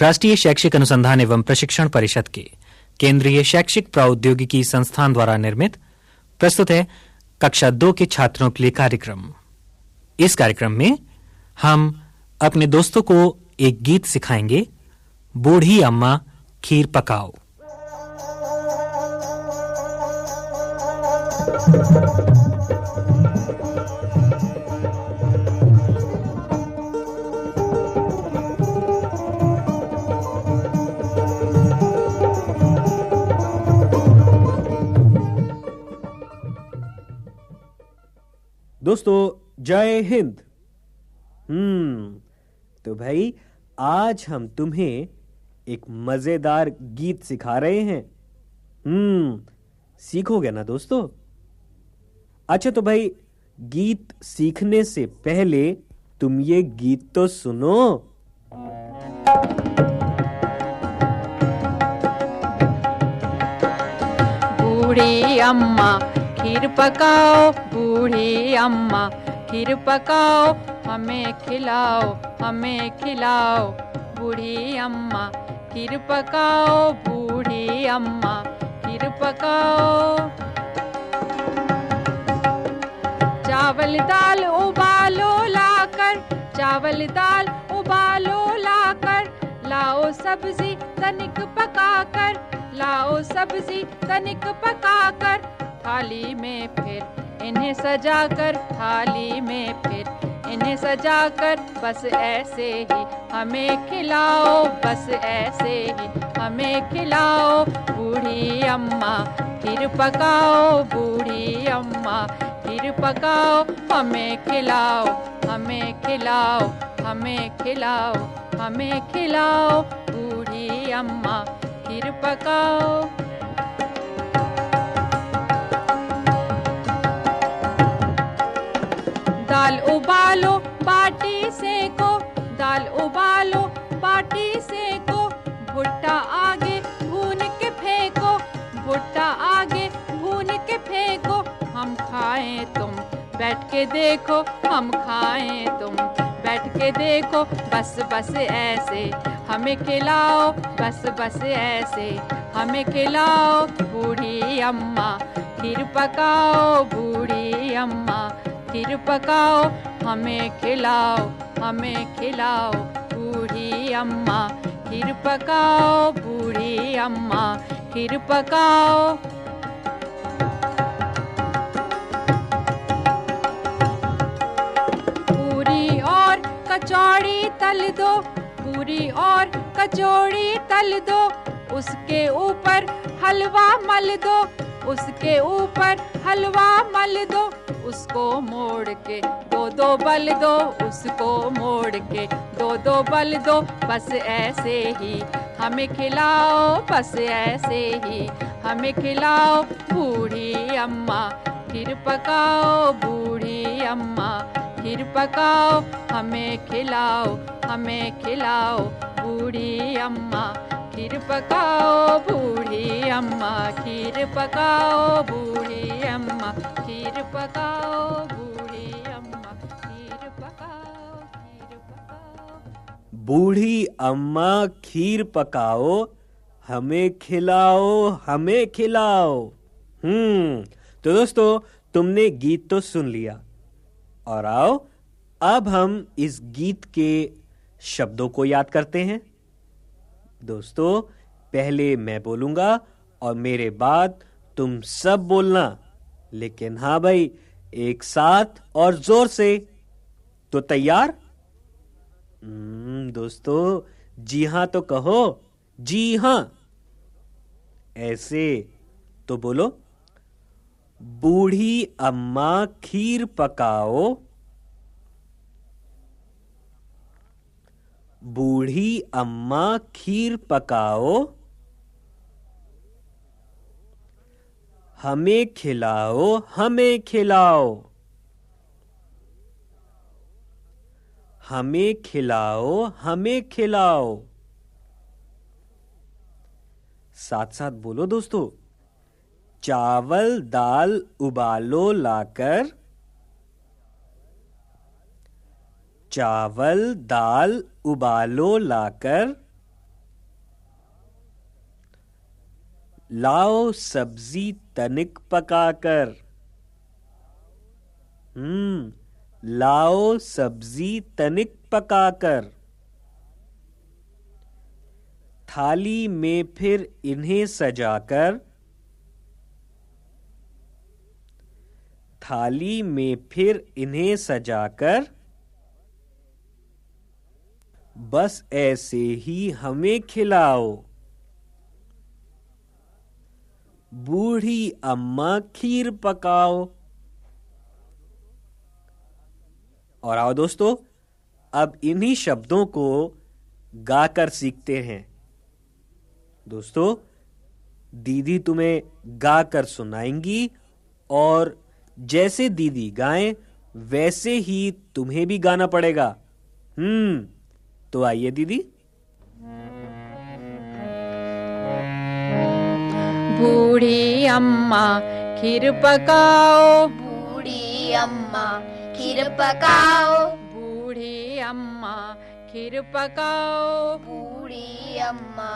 राष्ट्रीय शैक्षिक अनुसंधान एवं प्रशिक्षण परिषद के केंद्रीय शैक्षिक प्रौद्योगिकी संस्थान द्वारा निर्मित, प्रस्तुत है कक्षा दो के छात्रों के लिए कार्यक्रम। इस कार्यक्रम में हम अपने दोस्तों को एक गीत सिखाएँगे, बूढ़ी अम्मा खीर पकाओ। दोस्तों, जय हिंद। हम्म तो भाई, आज हम तुम्हें एक मज़ेदार गीत सिखा रहे हैं। हम्म सीखोगे ना दोस्तों? अच्छा तो भाई, गीत सीखने से पहले तुम ये गीत तो सुनो। बूढ़ी अम्मा खीर पकाओ बूढ़ी अम्मा, खीर पकाओ, हमें खिलाओ हमें खिलाओ। बूढ़ी अम्मा, खीर पकाओ, बूढ़ी अम्मा, खीर पकाओ। चावल दाल उबालो लाकर, चावल दाल उबालो लाकर, लाओ सब्ज़ी तनिक पकाकर, लाओ सब्ज़ी तनिक पकाकर थाली में फिर, इन्हें सजाकर थाली में फिर, इन्हें सजा कर बस ऐसे ही, हमें खिलाओ बस ऐसे ही, हमें खिलाओ बूढ़ी अम्मा, फिर पकाओ बूढ़ी अम्मा, फिर पकाओ, हमें खिलाओ हमें खिलाओ हमें खिलाओ हमें खिलाओ बूढ़ी अम्मा, फिर पकाओ। दाल उबालो, बाटी सेको। दाल उबालो, बाटी सेको। भुट्टा आगे भून के फेंको। भुट्टा आगे भून के फेंको। हम खाएँ तुम, बैठ के देखो, हम खाएँ तुम। बैठ के देखो, बस बस ऐसे। हमें खिलाओ, बस बस ऐसे। हमें खिलाओ, बूढ़ी अम्मा। खीर पकाओ, बूढ़ी अम्मा। खीर पकाओ, हमें खिलाओ हमें खिलाओ, बूढ़ी अम्मा, खीर पकाओ, बूढ़ी अम्मा, खीर पकाओ। पूरी और कचौड़ी तल दो, पूरी और कचौड़ी तल दो, उसके ऊपर हलवा मल दो, उसके ऊपर हलवा मल दो उसको मोड़ के। दो दो बल दो, उसको मोड़ के। दो दो बल दो, बस ऐसे ही। हमें खिलाओ, बस ऐसे ही। हमें खिलाओ, बूढ़ी अम्मा। खीर पकाओ, बूढ़ी अम्मा। खीर पकाओ, हमें खिलाओ हमें खिलाओ, बूढ़ी अम्मा। खीर पकाओ, बूढ़ी अम्मा। खीर पकाओ, बूढ़ी खीर पकाओ बूढ़ी अम्मा खीर पकाओ खीर पकाओ बूढ़ी अम्मा खीर पकाओ, हमें खिलाओ हमें खिलाओ। हम्म तो दोस्तों, तुमने गीत तो सुन लिया। और आओ, अब हम इस गीत के शब्दों को याद करते हैं। दोस्तों, पहले मैं बोलूँगा और मेरे बाद तुम सब बोलना। लेकिन हाँ भाई एक साथ और ज़ोर से। तो तैयार? हम्म, दोस्तों जी हाँ तो कहो जी हाँ। ऐसे तो बोलो। बूढ़ी अम्मा खीर पकाओ। बूढ़ी अम्मा खीर पकाओ। हमें खिलाओ हमें खिलाओ। हमें खिलाओ हमें खिलाओ। साथ साथ बोलो दोस्तों, चावल दाल उबालो लाकर, चावल दाल उबालो लाकर लाओ सब्ज़ी तनिक पकाकर। हम्म लाओ सब्ज़ी तनिक पकाकर। थाली में फिर इन्हें सजाकर। थाली में फिर इन्हें सजाकर। बस ऐसे ही हमें खिलाओ। बूढ़ी अम्मा खीर पकाओ। और आओ दोस्तों, अब इन्हीं शब्दों को गाकर सीखते हैं। दोस्तों, दीदी तुम्हें गाकर सुनाएँगी और जैसे दीदी गाएँ, वैसे ही तुम्हें भी गाना पड़ेगा। हम्म तो आइए दीदी। बूढ़ी अम्मा खीर पकाओ। बूढ़ी अम्मा खीर पकाओ। बूढ़ी अम्मा खीर पकाओ। बूढ़ी अम्मा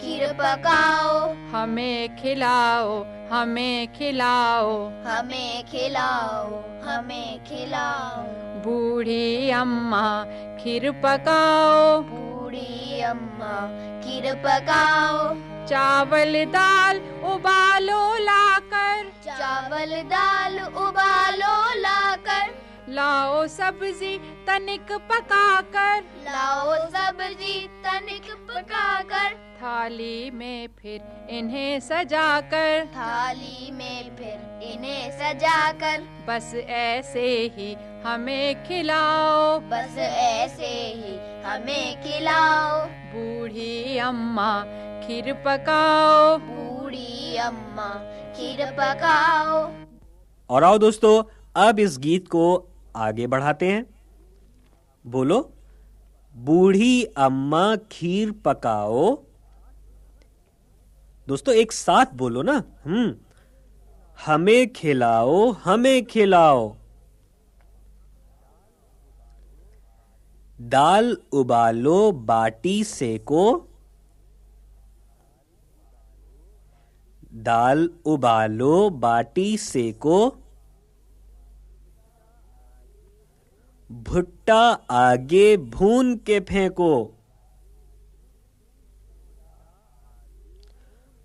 खीर पकाओ। हमें खिलाओ हमें खिलाओ। हमें खिलाओ हमें खिलाओ। बूढ़ी अम्मा खीर पकाओ। बूढ़ी अम्मा खीर पकाओ। चावल दाल उबालो लाकर। चावल दाल उबालो लाकर। लाओ सब्ज़ी तनिक पकाकर। लाओ सब्ज़ी तनिक पकाकर। थाली में फिर इन्हें सजाकर। थाली में फिर इन्हें सजाकर। बस ऐसे ही हमें खिलाओ। बस ऐसे ही हमें खिलाओ। बूढ़ी अम्मा खीर पकाओ। बूढ़ी अम्मा खीर पकाओ। और आओ दोस्तों अब इस गीत को आगे बढ़ाते हैं। बोलो बूढ़ी अम्मा खीर पकाओ। दोस्तों एक साथ बोलो ना। हम्म। हमें खिलाओ हमें खिलाओ। दाल उबालो बाटी सेको। दाल उबालो, बाटी सेको। भुट्टा आगे भून के फेंको।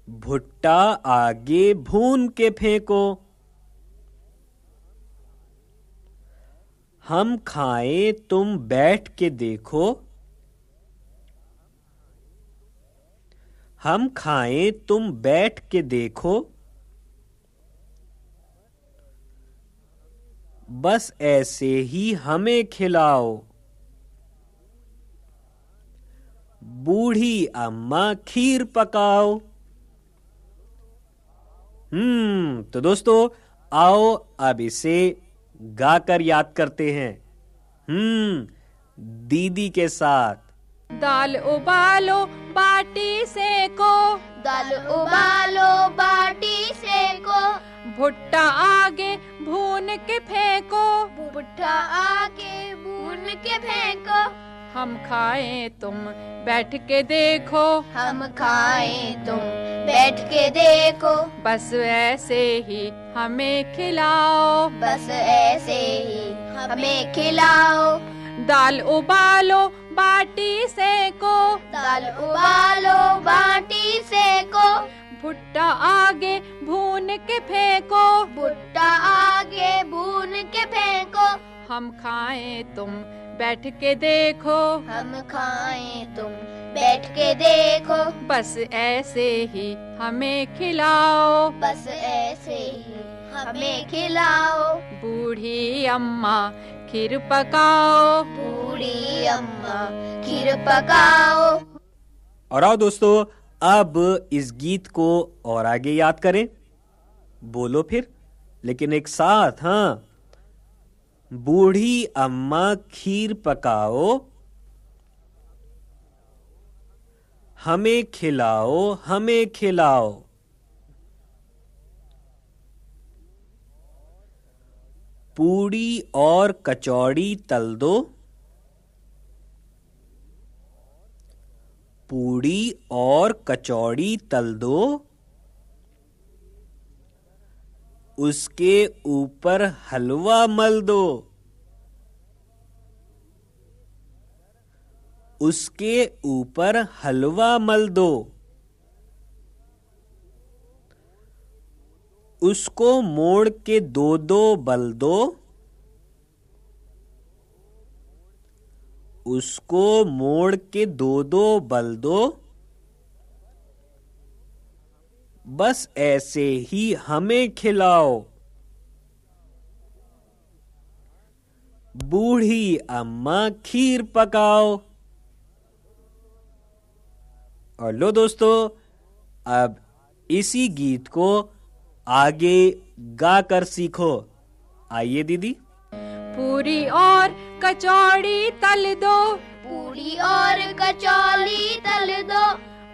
भुट्टा आगे भून के फेंको। हम खाएँ, तुम बैठ के देखो। हम खाएँ, तुम बैठ के देखो। बस ऐसे ही हमें खिलाओ। बूढ़ी अम्मा खीर पकाओ। हम्म तो दोस्तों, आओ अब इसे गाकर याद करते हैं। हम्म दीदी के साथ। दाल उबालो बाटी सेको। दाल उबालो बाटी सेको। भुट्टा आगे भून के फेंको। भुट्टा आगे भून के फेंको। हम खाएँ तुम बैठ के देखो। हम खाएँ तुम बैठ के देखो। बस ऐसे ही हमें खिलाओ। बस ऐसे ही हमें खिलाओ। दाल उबालो बाटी सेको। दाल उबालो बाटी सेको। भुट्टा आगे भून के फेंको। भुट्टा आगे भून के फेंको। हम खाएँ तुम बैठ के देखो। हम खाएँ तुम बैठ के देखो। बस ऐसे ही हमें खिलाओ। बस ऐसे ही हमें खिलाओ। बूढ़ी अम्मा खीर पकाओ बूढ़ी अम्मा खीर पकाओ और आओ दोस्तों अब इस गीत को और आगे याद करें। बोलो फिर लेकिन एक साथ हाँ। बूढ़ी अम्मा खीर पकाओ हमें खिलाओ हमें खिलाओ। पूड़ी और कचौड़ी तल दो। पूड़ी और कचौड़ी तल दो। उसके ऊपर हलवा मल दो। उसके ऊपर हलवा मल दो। उसको मोड़ के दो दो बल दो। उसको मोड़ के दो दो बल दो। बस ऐसे ही हमें खिलाओ। बूढ़ी अम्मा खीर पकाओ। और लो दोस्तों, अब इसी गीत को आगे गाकर सीखो। आइए दीदी। पूरी और कचौड़ी तल दो। पूरी और कचौड़ी तल दो।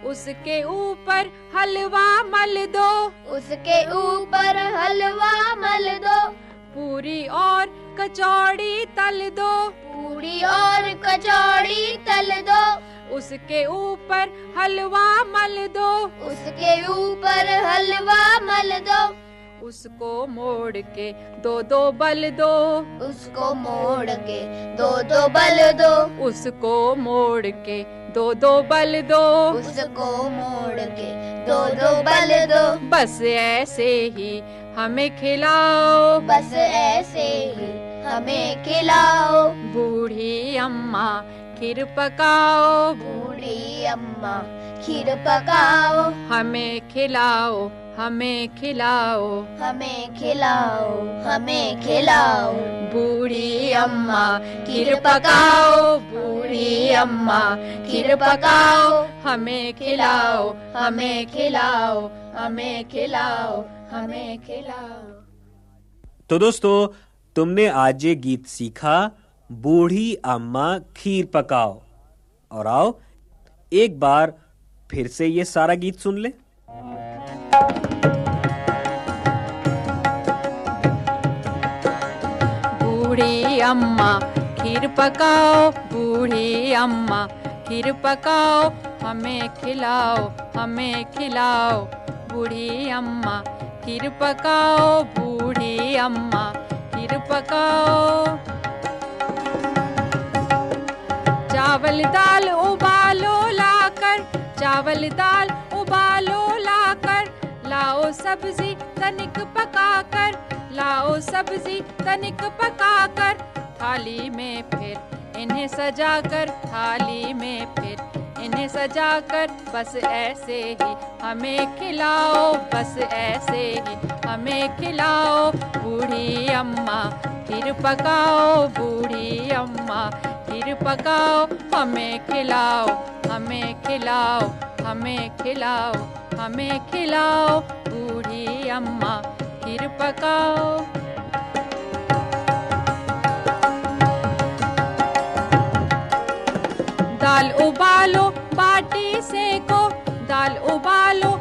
उसके ऊपर हलवा मल दो। उसके ऊपर हलवा मल दो। पूरी और कचौड़ी तल दो। पूरी और कचौड़ी तल दो। उसके ऊपर हलवा मल दो। उसके ऊपर हलवा मल दो। उसको मोड़ के दो दो बल दो। उसको मोड़ के दो दो बल दो। उसको मोड़ के दो दो बल दो। उसको मोड़ के दो दो बल दो। बस ऐसे ही हमें खिलाओ। बस ऐसे ही हमें खिलाओ। बूढ़ी अम्मा खीर पकाओ। बूढ़ी अम्मा खीर पकाओ। हमें खिलाओ हमें खिलाओ। हमें खिलाओ हमें खिलाओ। बूढ़ी अम्मा खीर पकाओ। बूढ़ी अम्मा खीर पकाओ। हमें खिलाओ हमें खिलाओ हमें खिलाओ हमें खिलाओ। तो दोस्तों तुमने आज ये गीत सीखा बूढ़ी अम्मा खीर पकाओ। और आओ, एक बार फिर से ये सारा गीत सुन ले। बूढ़ी अम्मा, खीर पकाओ। बूढ़ी अम्मा, खीर पकाओ। हमें खिलाओ हमें खिलाओ। बूढ़ी अम्मा, खीर पकाओ। बूढ़ी अम्मा, खीर पकाओ। चावल दाल उबालो लाकर, चावल दाल उबालो लाकर, लाओ सब्ज़ी तनिक पकाकर, लाओ सब्ज़ी तनिक पकाकर, थाली में फिर इन्हें सजाकर, थाली में फिर इन्हें सजाकर, बस ऐसे ही हमें खिलाओ, बस ऐसे ही हमें खिलाओ, बूढ़ी अम्मा फिर पकाओ, बूढ़ी अम्मा खीर पकाओ, हमें खिलाओ हमें खिलाओ हमें खिलाओ हमें खिलाओ, बूढ़ी अम्मा, खीर पकाओ। दाल उबालो, बाटी सेको, दाल उबालो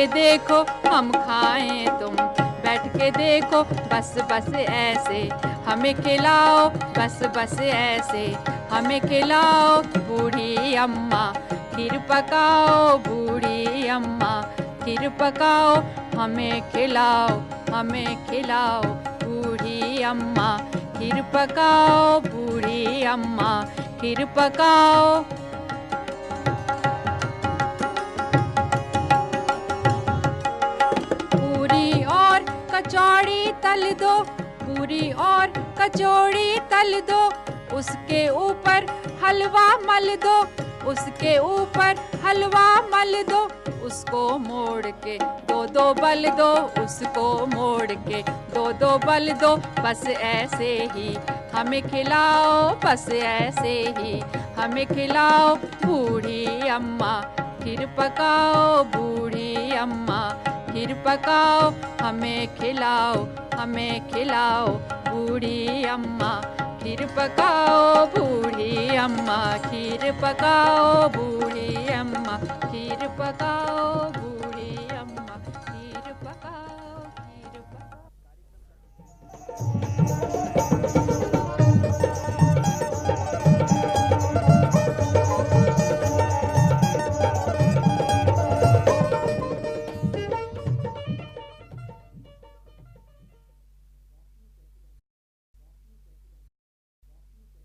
के देखो, हम खाएँ तुम। बैठ के देखो, बस बस ऐसे। हमें खिलाओ, बस बस ऐसे। हमें खिलाओ, बूढ़ी अम्मा। खीर पकाओ, बूढ़ी अम्मा। खीर पकाओ, हमें खिलाओ हमें खिलाओ, बूढ़ी अम्मा। खीर पकाओ, बूढ़ी अम्मा। खीर पकाओ। कचौड़ी तल दो, पूरी और कचौड़ी तल दो। उसके ऊपर हलवा मल दो, उसके ऊपर हलवा मल दो। उसको मोड़ के दो दो बल दो, उसको मोड़ के दो दो बल दो। बस ऐसे ही हमें खिलाओ, बस ऐसे ही हमें खिलाओ। बूढ़ी अम्मा, खीर पकाओ, बूढ़ी अम्मा खीर पकाओ, हमें खिलाओ हमें खिलाओ, बूढ़ी अम्मा, खीर पकाओ, बूढ़ी अम्मा, खीर पकाओ, बूढ़ी अम्मा, खीर पकाओ